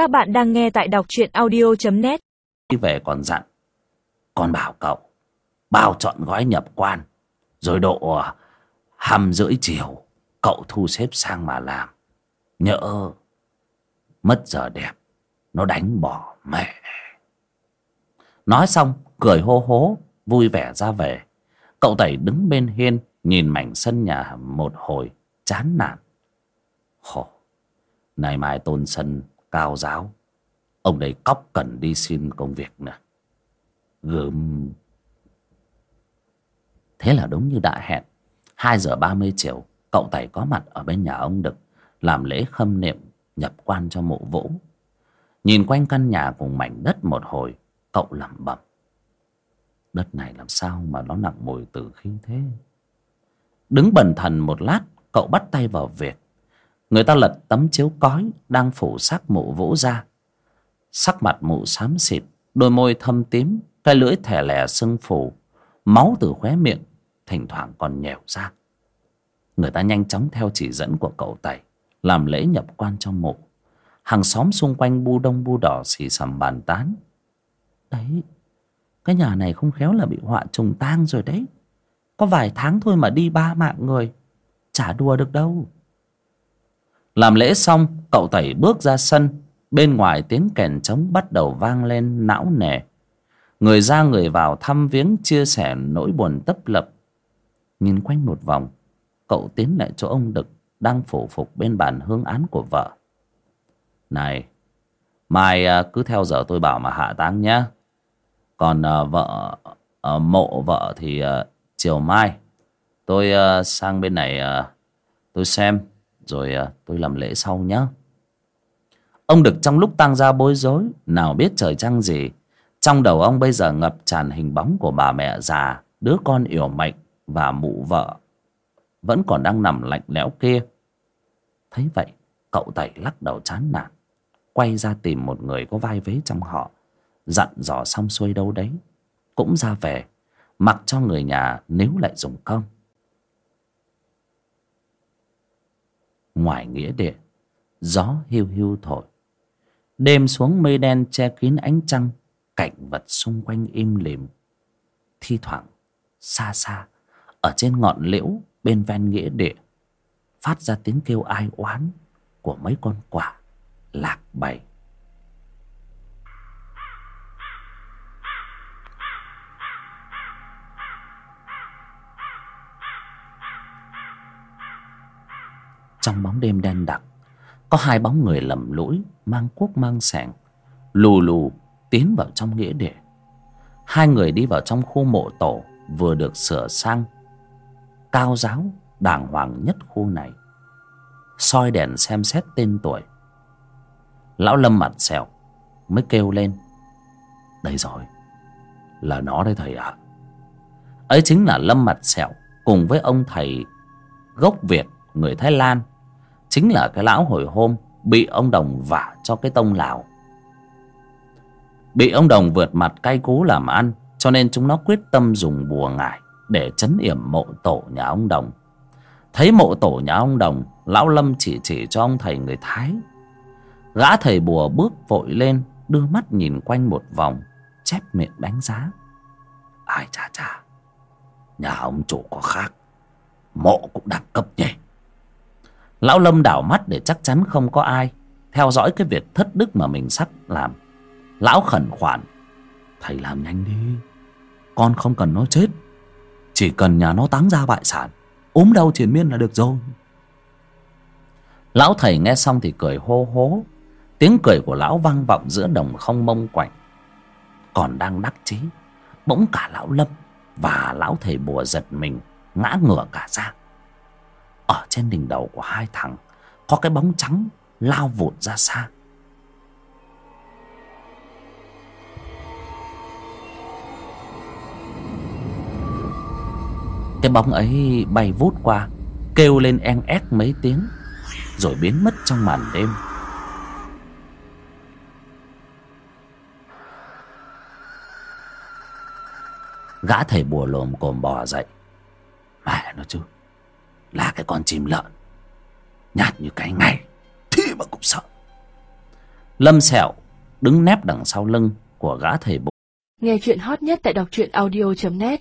Các bạn đang nghe tại đọc truyện audio.net Đi về còn dặn Con bảo cậu Bao chọn gói nhập quan Rồi độ à, hăm rưỡi chiều Cậu thu xếp sang mà làm. Nhỡ Mất giờ đẹp Nó đánh bỏ mẹ. Nói xong cười hô hố Vui vẻ ra về. Cậu Tẩy đứng bên hiên Nhìn mảnh sân nhà một hồi Chán nản. Khổ Này mai tôn sân cao giáo. Ông đấy cóc cần đi xin công việc nè. Gớm. Thế là đúng như đã hẹn. Hai giờ ba mươi chiều, Cậu Tẩy có mặt ở bên nhà ông Đực, Làm lễ khâm niệm, nhập quan cho mộ vũ. Nhìn quanh căn nhà cùng mảnh đất một hồi, Cậu lẩm bẩm. Đất này làm sao mà nó nặng mùi tử khí thế? Đứng bần thần một lát, Cậu bắt tay vào việc. Người ta lật tấm chiếu cói Đang phủ xác mụ vũ ra. Sắc mặt mụ xám xịt, Đôi môi thâm tím, Cái lưỡi thẻ lẻ sưng phù, Máu từ khóe miệng Thỉnh thoảng còn nhèo ra. Người ta nhanh chóng theo chỉ dẫn của cậu Tẩy Làm lễ nhập quan cho mụ. Hàng xóm xung quanh bu đông bu đỏ xì xầm bàn tán. Đấy, Cái nhà này không khéo là bị họa trùng tang rồi đấy. Có vài tháng thôi mà đi ba mạng người, Chả đùa được đâu. Làm lễ xong, Cậu Tẩy bước ra sân. Bên ngoài tiếng kèn trống bắt đầu vang lên não nề. Người ra người vào thăm viếng chia sẻ nỗi buồn tấp lập. Nhìn quanh một vòng, Cậu tiến lại chỗ ông Đực Đang phủ phục bên bàn hương án của vợ. Này, Mai à, cứ theo giờ tôi bảo mà hạ táng nhé Còn à, vợ à, Mộ vợ thì chiều mai. Tôi sang bên này Tôi xem. Rồi à, tôi làm lễ sau nhá. Ông được trong lúc tăng ra bối rối, Nào biết trời trăng gì. Trong đầu ông bây giờ ngập tràn hình bóng của bà mẹ già, Đứa con yểu mệnh Và mụ vợ. Vẫn còn đang nằm lạnh lẽo kia. Thấy vậy, Cậu tẩy lắc đầu chán nản, Quay ra tìm một người có vai vế trong họ. Dặn dò xong xuôi đâu đấy, Cũng ra về, Mặc cho người nhà nếu lại dùng công Ngoài nghĩa địa. Gió hiu hiu thổi. Đêm xuống mây đen che kín ánh trăng, Cảnh vật xung quanh im lìm, Thi thoảng, Xa xa, Ở trên ngọn liễu bên ven nghĩa địa, Phát ra tiếng kêu ai oán Của mấy con quả Lạc bầy. Trong bóng đêm đen đặc. Có hai bóng người lầm lũi, mang cuốc mang sẻng lù lù tiến vào trong nghĩa địa. Hai người đi vào trong khu mộ tổ vừa được sửa sang. Cao giáo, đàng hoàng nhất khu này. Soi đèn xem xét tên tuổi. Lão lâm mặt sẹo, mới kêu lên. Đây rồi, là nó đấy thầy ạ. Ấy chính là lâm mặt sẹo cùng với ông thầy gốc việt, người thái lan chính là cái lão hồi hôm bị ông đồng vả cho cái tông lào. Bị ông đồng vượt mặt cay cú làm ăn, cho nên chúng nó quyết tâm dùng bùa ngải để chấn yểm mộ tổ nhà ông đồng. Thấy mộ tổ nhà ông đồng, lão lâm chỉ chỉ cho ông thầy người thái. Gã thầy bùa bước vội lên, đưa mắt nhìn quanh một vòng, chép miệng đánh giá. Ai chà chà, nhà ông chủ có khác, mộ cũng đẳng cấp nhỉ? Lão lâm đảo mắt để chắc chắn không có ai, theo dõi cái việc thất đức mà mình sắp làm. Lão khẩn khoản, thầy làm nhanh đi, con không cần nó chết, chỉ cần nhà nó táng ra bại sản ốm đau triền miên là được rồi. Lão thầy nghe xong thì cười hô hố, tiếng cười của lão vang vọng giữa đồng không mông quạnh. Còn đang đắc chí, bỗng cả lão lâm và lão thầy bùa giật mình, ngã ngửa cả ra ở trên đỉnh đầu của hai thằng, có cái bóng trắng lao vụt ra xa. Cái bóng ấy bay vút qua, kêu lên en ép mấy tiếng, rồi biến mất trong màn đêm. Gã thầy bùa lồm cồm bò dậy. Mẹ nó chứ là cái con chim lợn. Nhạt như cái ngày, thì mà cũng sợ. Lâm sẹo đứng nép đằng sau lưng của gã thầy bố. Nghe chuyện hot nhất tại đọc truyện audio net.